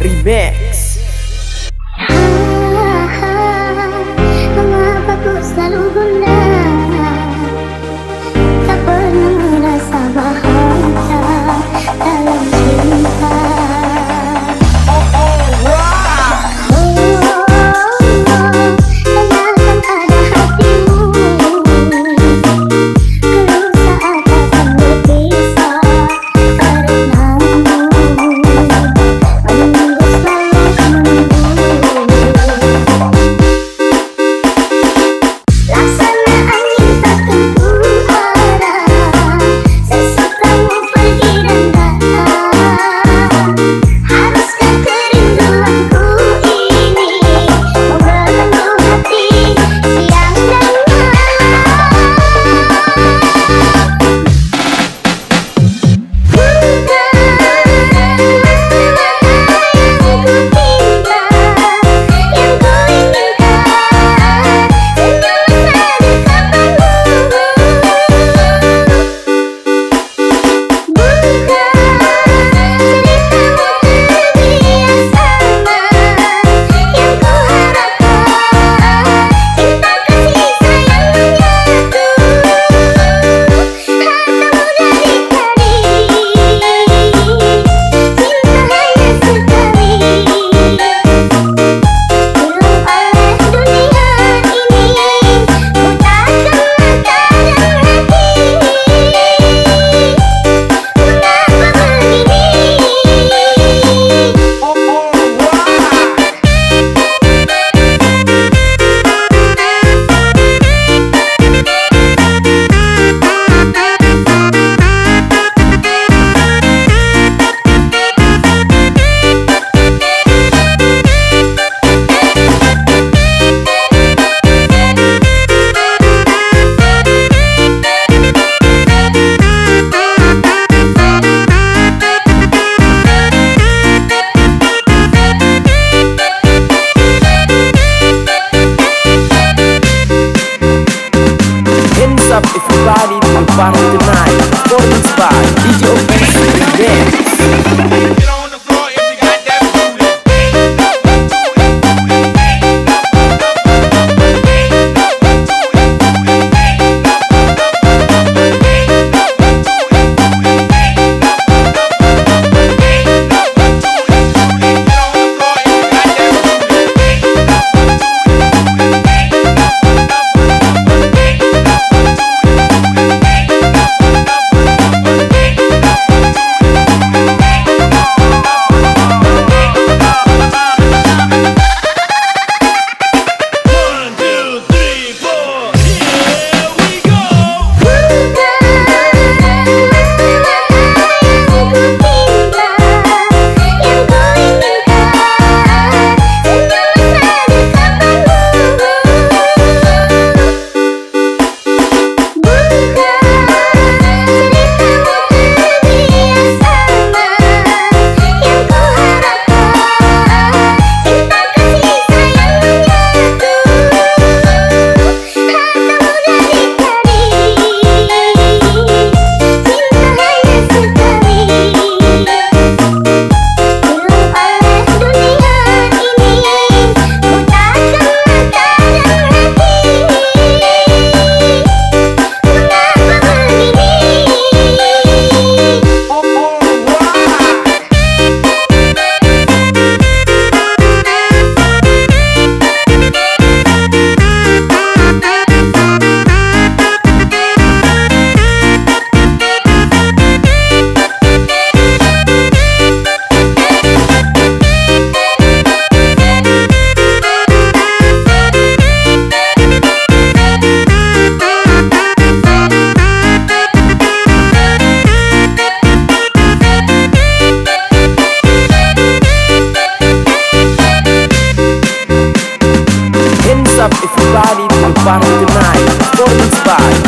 Remix. up if you party to the party tonight. Sporting spot. party tonight. Sporting by